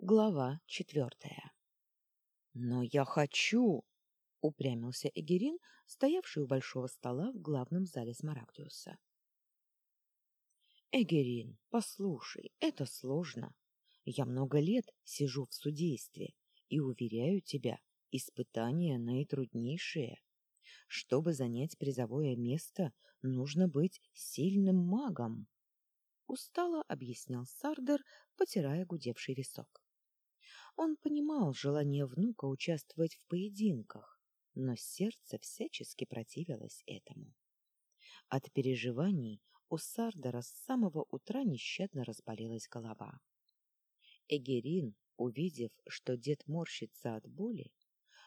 Глава четвертая. «Но я хочу!» — упрямился Эгерин, стоявший у большого стола в главном зале Смарагдиуса. «Эгерин, послушай, это сложно. Я много лет сижу в судействе, и, уверяю тебя, испытания наитруднейшие. Чтобы занять призовое место, нужно быть сильным магом», — устало объяснял Сардер, потирая гудевший висок. Он понимал желание внука участвовать в поединках, но сердце всячески противилось этому. От переживаний у Сардера с самого утра нещадно разболелась голова. Эгерин, увидев, что дед морщится от боли,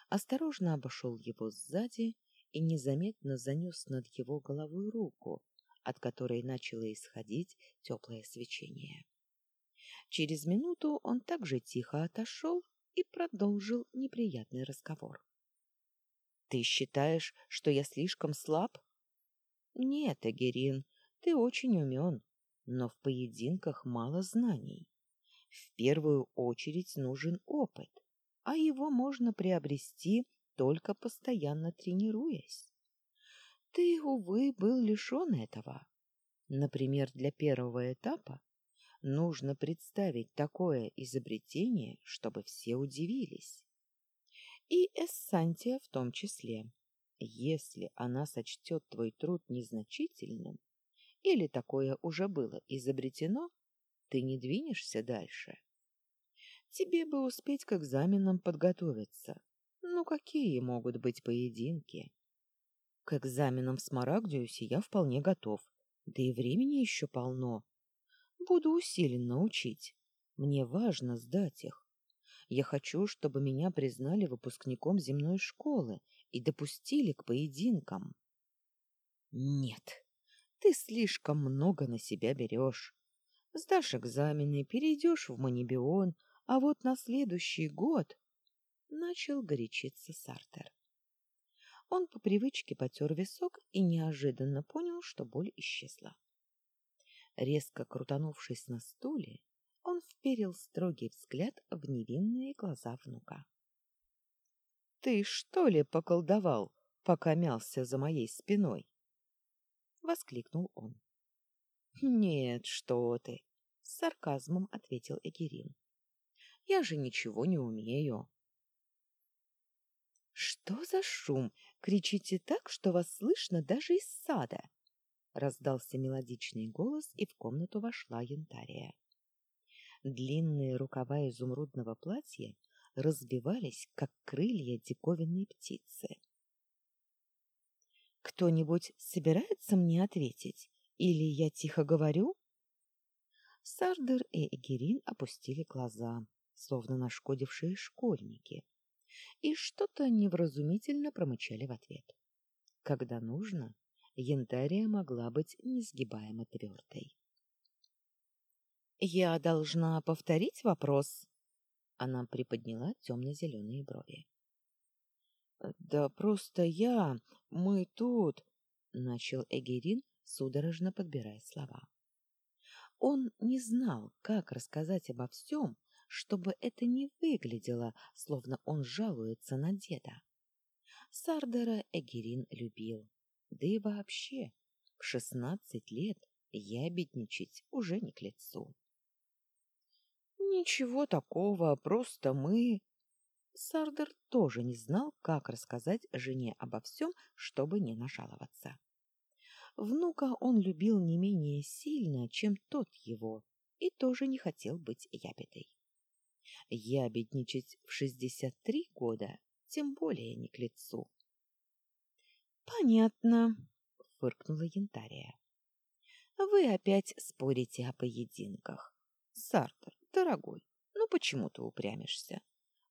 осторожно обошел его сзади и незаметно занес над его головой руку, от которой начало исходить теплое свечение. Через минуту он также тихо отошел и продолжил неприятный разговор. — Ты считаешь, что я слишком слаб? — Нет, Эгерин, ты очень умен, но в поединках мало знаний. В первую очередь нужен опыт, а его можно приобрести только постоянно тренируясь. Ты, увы, был лишен этого. Например, для первого этапа Нужно представить такое изобретение, чтобы все удивились. И Эссантия в том числе. Если она сочтет твой труд незначительным, или такое уже было изобретено, ты не двинешься дальше. Тебе бы успеть к экзаменам подготовиться. Ну, какие могут быть поединки? К экзаменам в Смарагдиусе я вполне готов, да и времени еще полно. Буду усиленно учить. Мне важно сдать их. Я хочу, чтобы меня признали выпускником земной школы и допустили к поединкам. Нет, ты слишком много на себя берешь. Сдашь экзамены, перейдешь в Манибион, а вот на следующий год... Начал горячиться Сартер. Он по привычке потер висок и неожиданно понял, что боль исчезла. Резко крутанувшись на стуле, он вперил строгий взгляд в невинные глаза внука. — Ты что ли поколдовал, пока мялся за моей спиной? — воскликнул он. — Нет, что ты! — с сарказмом ответил Эгерин. — Я же ничего не умею. — Что за шум? Кричите так, что вас слышно даже из сада! Раздался мелодичный голос, и в комнату вошла Янтария. Длинные рукава изумрудного платья разбивались, как крылья диковинной птицы. «Кто-нибудь собирается мне ответить? Или я тихо говорю?» Сардер и Эгерин опустили глаза, словно нашкодившие школьники, и что-то невразумительно промычали в ответ. Когда нужно, Янтария могла быть несгибаемо твердой. «Я должна повторить вопрос?» Она приподняла темно-зеленые брови. «Да просто я... Мы тут...» — начал Эгерин, судорожно подбирая слова. Он не знал, как рассказать обо всем, чтобы это не выглядело, словно он жалуется на деда. Сардера Эгерин любил, да и вообще, в шестнадцать лет ябедничать уже не к лицу. Ничего такого, просто мы... Сардер тоже не знал, как рассказать жене обо всем, чтобы не нажаловаться. Внука он любил не менее сильно, чем тот его, и тоже не хотел быть ябедой. Ябедничать в шестьдесят три года тем более не к лицу. Понятно, фыркнула Янтария. Вы опять спорите о поединках. Сартер, дорогой, ну почему ты упрямишься?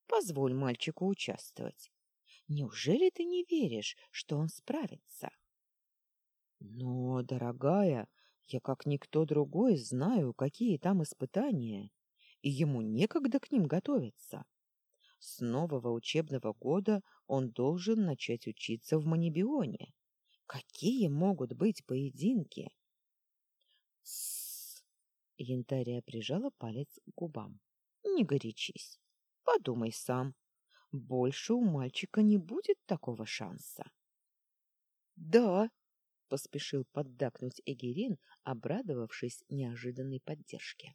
Позволь мальчику участвовать. Неужели ты не веришь, что он справится? Но, дорогая, я как никто другой знаю, какие там испытания, и ему некогда к ним готовиться. С нового учебного года он должен начать учиться в Манибионе. Какие могут быть поединки? Тссс! Янтария прижала палец к губам. Не горячись. Подумай сам. Больше у мальчика не будет такого шанса. Да, поспешил поддакнуть Эгерин, обрадовавшись неожиданной поддержке.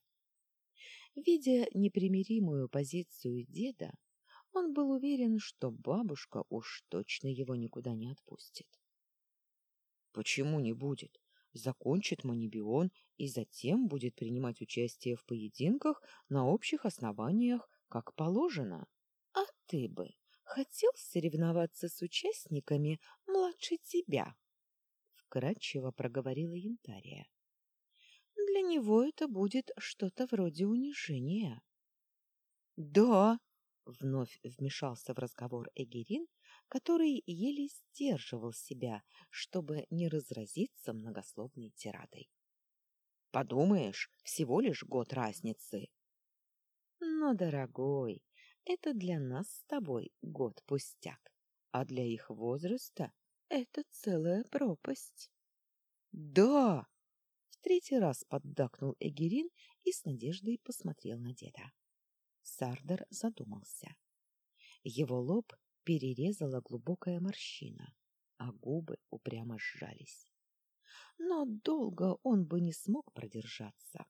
Видя непримиримую позицию деда, он был уверен, что бабушка уж точно его никуда не отпустит. Почему не будет? Закончит манибион и затем будет принимать участие в поединках на общих основаниях, как положено. А ты бы хотел соревноваться с участниками младше тебя? Вкратчиво проговорила Янтария. Для него это будет что-то вроде унижения. Да, вновь вмешался в разговор Эгерин, который еле сдерживал себя, чтобы не разразиться многословной тирадой. Подумаешь, всего лишь год разницы. Но, дорогой, это для нас с тобой год пустяк, а для их возраста это целая пропасть. Да! В третий раз поддакнул Эгерин и с надеждой посмотрел на деда. Сардар задумался. Его лоб перерезала глубокая морщина, а губы упрямо сжались. Но долго он бы не смог продержаться.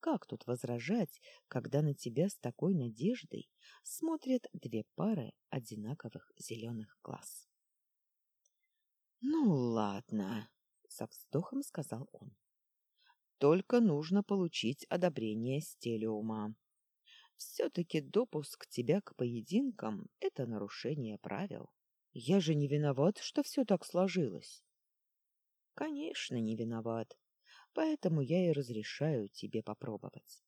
Как тут возражать, когда на тебя с такой надеждой смотрят две пары одинаковых зеленых глаз? Ну ладно, со вздохом сказал он. Только нужно получить одобрение стелиума. Все-таки допуск тебя к поединкам — это нарушение правил. Я же не виноват, что все так сложилось. Конечно, не виноват. Поэтому я и разрешаю тебе попробовать.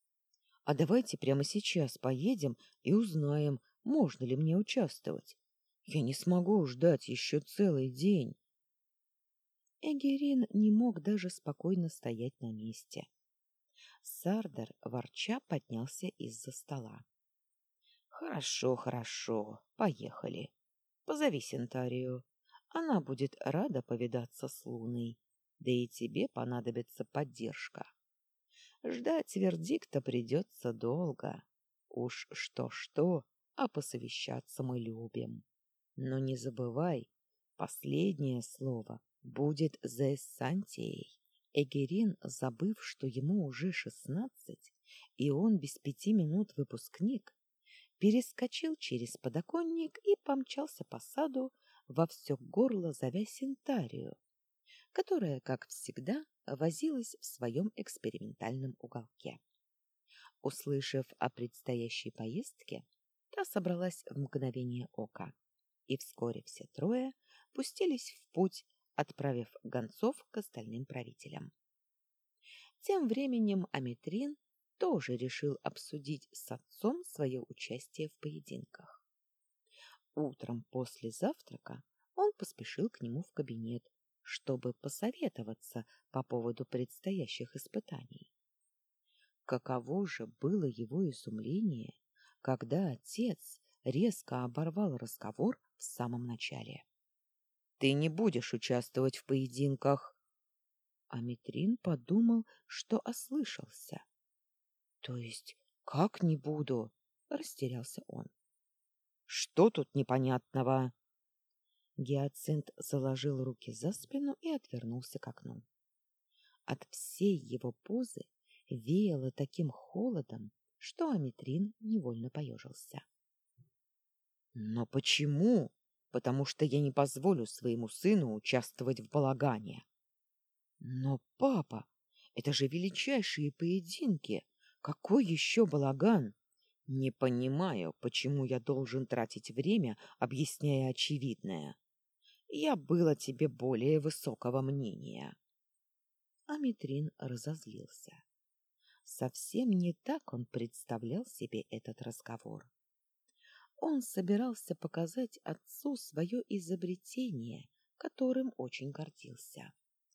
А давайте прямо сейчас поедем и узнаем, можно ли мне участвовать. Я не смогу ждать еще целый день. Эгерин не мог даже спокойно стоять на месте. Сардар, ворча, поднялся из-за стола. — Хорошо, хорошо, поехали. Позови Сентарию. Она будет рада повидаться с Луной, да и тебе понадобится поддержка. Ждать вердикта придется долго. Уж что-что, а посовещаться мы любим. Но не забывай, последнее слово будет за Эссантией. Эгерин, забыв, что ему уже шестнадцать, и он без пяти минут выпускник, перескочил через подоконник и помчался по саду во все горло зовя Синтарию, которая, как всегда, возилась в своем экспериментальном уголке. Услышав о предстоящей поездке, та собралась в мгновение ока, и вскоре все трое пустились в путь отправив гонцов к остальным правителям. Тем временем Аметрин тоже решил обсудить с отцом свое участие в поединках. Утром после завтрака он поспешил к нему в кабинет, чтобы посоветоваться по поводу предстоящих испытаний. Каково же было его изумление, когда отец резко оборвал разговор в самом начале. Ты не будешь участвовать в поединках. А Митрин подумал, что ослышался. То есть как не буду? Растерялся он. Что тут непонятного? Гиацинт заложил руки за спину и отвернулся к окну. От всей его позы веяло таким холодом, что Аметрин невольно поежился. Но почему? Потому что я не позволю своему сыну участвовать в балагане. Но, папа, это же величайшие поединки. Какой еще балаган? Не понимаю, почему я должен тратить время, объясняя очевидное. Я было тебе более высокого мнения. Амитрин разозлился. Совсем не так он представлял себе этот разговор. Он собирался показать отцу свое изобретение, которым очень гордился.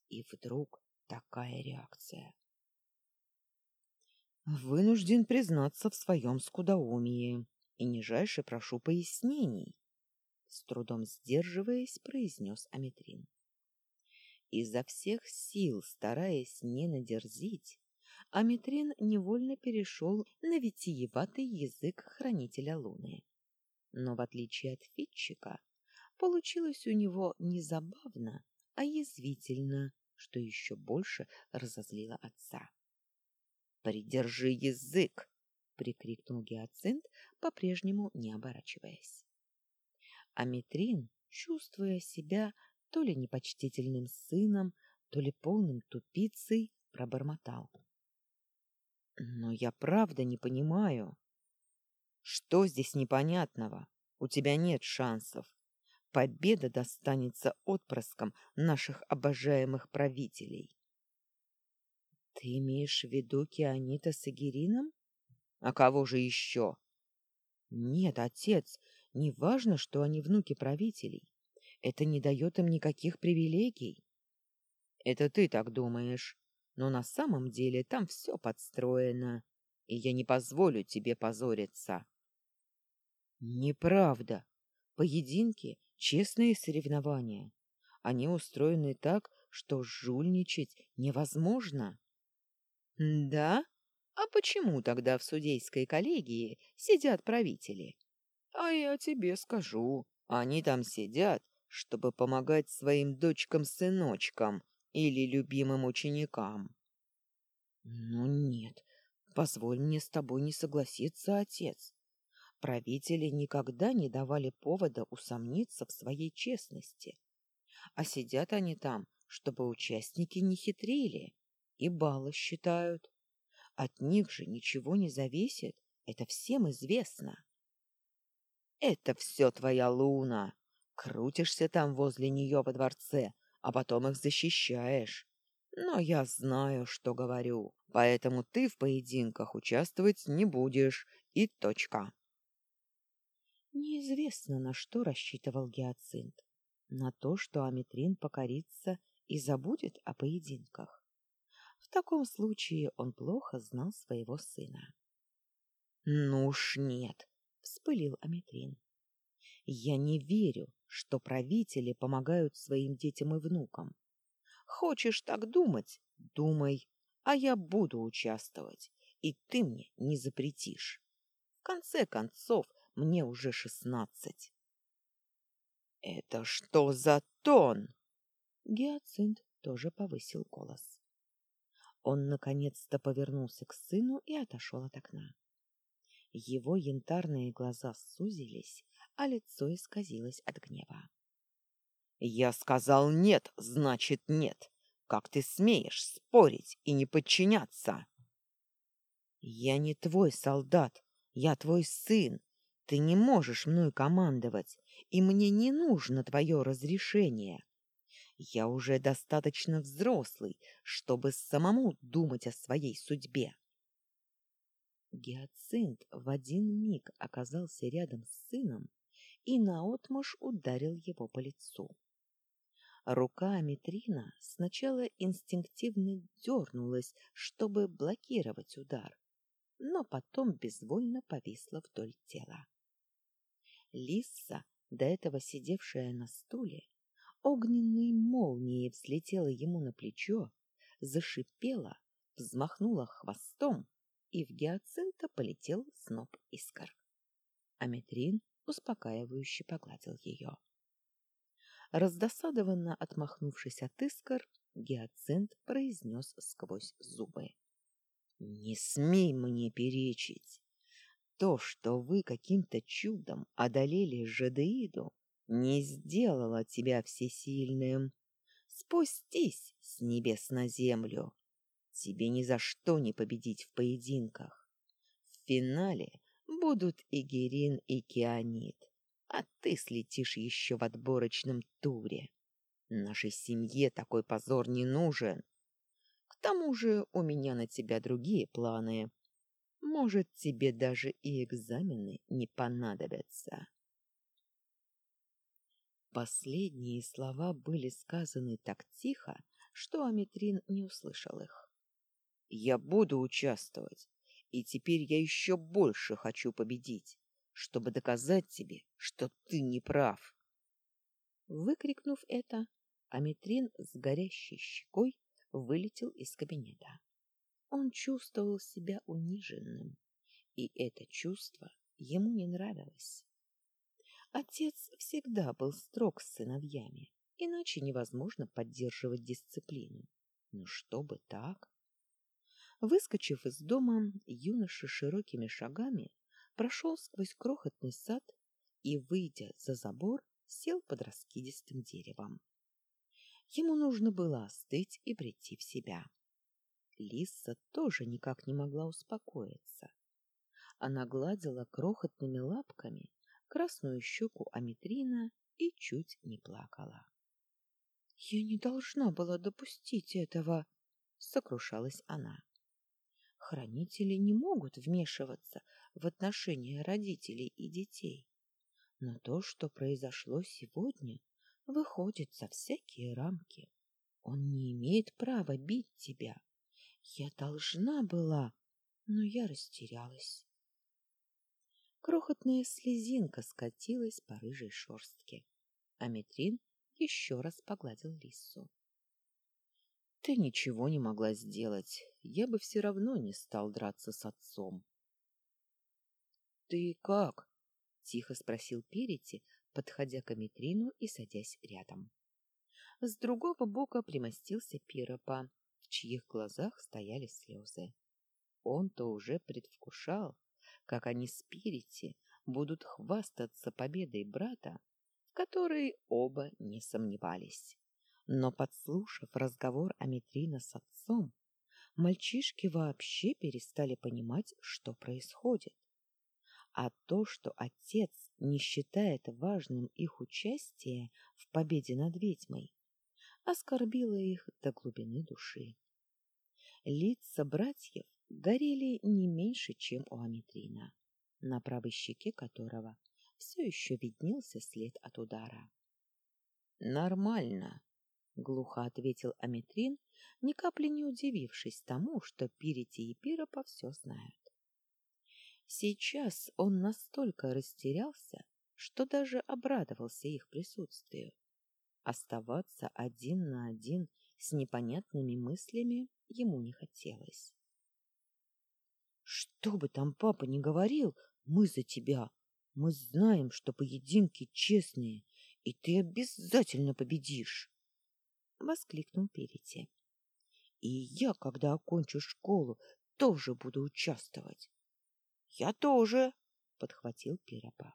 И вдруг такая реакция. Вынужден признаться в своем скудоумии и нижайше прошу пояснений, с трудом сдерживаясь, произнес Аметрин. Изо всех сил, стараясь не надерзить, Аметрин невольно перешел на витиеватый язык хранителя Луны. Но в отличие от Фитчика, получилось у него не забавно, а язвительно, что еще больше разозлило отца. «Придержи язык!» — прикрикнул Гиацинт, по-прежнему не оборачиваясь. Аметрин, чувствуя себя то ли непочтительным сыном, то ли полным тупицей, пробормотал. Но я правда не понимаю. Что здесь непонятного? У тебя нет шансов. Победа достанется отпрыскам наших обожаемых правителей. Ты имеешь в виду Кианита с Игерином? А кого же еще? Нет, отец, не важно, что они внуки правителей. Это не дает им никаких привилегий. Это ты так думаешь но на самом деле там все подстроено, и я не позволю тебе позориться. Неправда. Поединки — честные соревнования. Они устроены так, что жульничать невозможно. Да? А почему тогда в судейской коллегии сидят правители? А я тебе скажу, они там сидят, чтобы помогать своим дочкам-сыночкам, или любимым ученикам. Ну нет, позволь мне с тобой не согласиться, отец. Правители никогда не давали повода усомниться в своей честности. А сидят они там, чтобы участники не хитрили и баллы считают. От них же ничего не зависит, это всем известно. Это все твоя луна. Крутишься там возле нее во дворце, а потом их защищаешь. Но я знаю, что говорю, поэтому ты в поединках участвовать не будешь, и точка. Неизвестно, на что рассчитывал Гиацинт. На то, что Аметрин покорится и забудет о поединках. В таком случае он плохо знал своего сына. — Ну уж нет, — вспылил Аметрин. — Я не верю, что правители помогают своим детям и внукам. Хочешь так думать? Думай, а я буду участвовать, и ты мне не запретишь. В конце концов, мне уже шестнадцать. Это что за тон? Гиацинт тоже повысил голос. Он наконец-то повернулся к сыну и отошел от окна. Его янтарные глаза сузились, а лицо исказилось от гнева. «Я сказал нет, значит нет. Как ты смеешь спорить и не подчиняться?» «Я не твой солдат, я твой сын. Ты не можешь мной командовать, и мне не нужно твое разрешение. Я уже достаточно взрослый, чтобы самому думать о своей судьбе». Гиацинт в один миг оказался рядом с сыном и наотмашь ударил его по лицу. Рука Аметрина сначала инстинктивно дернулась, чтобы блокировать удар, но потом безвольно повисла вдоль тела. Лиса, до этого сидевшая на стуле, огненной молнией взлетела ему на плечо, зашипела, взмахнула хвостом, и в гиацинта полетел сноп искр. Аметрин успокаивающе погладил ее. Раздосадованно отмахнувшись от искр, Гиацинт произнес сквозь зубы. — Не смей мне перечить! То, что вы каким-то чудом одолели Жадеиду, не сделало тебя всесильным. Спустись с небес на землю. Тебе ни за что не победить в поединках. В финале будут и Герин, и Кианит, а ты слетишь еще в отборочном туре. Нашей семье такой позор не нужен. К тому же у меня на тебя другие планы. Может, тебе даже и экзамены не понадобятся. Последние слова были сказаны так тихо, что Аметрин не услышал их. «Я буду участвовать, и теперь я еще больше хочу победить, чтобы доказать тебе, что ты не прав. Выкрикнув это, Аметрин с горящей щекой вылетел из кабинета. Он чувствовал себя униженным, и это чувство ему не нравилось. Отец всегда был строг с сыновьями, иначе невозможно поддерживать дисциплину. Но чтобы так? Выскочив из дома, юноша широкими шагами прошел сквозь крохотный сад и, выйдя за забор, сел под раскидистым деревом. Ему нужно было остыть и прийти в себя. Лиса тоже никак не могла успокоиться. Она гладила крохотными лапками красную щеку Аметрина и чуть не плакала. — Я не должна была допустить этого, — сокрушалась она. Хранители не могут вмешиваться в отношения родителей и детей. Но то, что произошло сегодня, выходит за всякие рамки. Он не имеет права бить тебя. Я должна была, но я растерялась. Крохотная слезинка скатилась по рыжей шерстке. А Метрин еще раз погладил лису. — Ты ничего не могла сделать. Я бы все равно не стал драться с отцом. — Ты как? — тихо спросил Перети, подходя к Аметрину и садясь рядом. С другого бока примостился Пиропа, в чьих глазах стояли слезы. Он-то уже предвкушал, как они с Пирити будут хвастаться победой брата, в которой оба не сомневались. Но, подслушав разговор Аметрина с отцом, мальчишки вообще перестали понимать, что происходит. А то, что отец не считает важным их участие в победе над ведьмой, оскорбило их до глубины души. Лица братьев горели не меньше, чем у Аметрина, на правой щеке которого все еще виднелся след от удара. «Нормально», — глухо ответил Аметрин, ни капли не удивившись тому, что Пирити и Пиропа все знают. Сейчас он настолько растерялся, что даже обрадовался их присутствию. Оставаться один на один с непонятными мыслями ему не хотелось. Что бы там папа ни говорил, мы за тебя. Мы знаем, что поединки честные, и ты обязательно победишь. Воскликнул Перете. И я, когда окончу школу, тоже буду участвовать. Я тоже, подхватил Пиропа.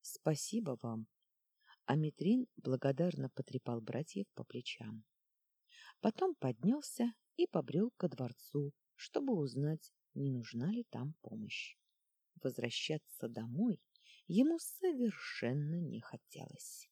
Спасибо вам. Аметрин благодарно потрепал братьев по плечам. Потом поднялся и побрел ко дворцу, чтобы узнать, не нужна ли там помощь. Возвращаться домой ему совершенно не хотелось.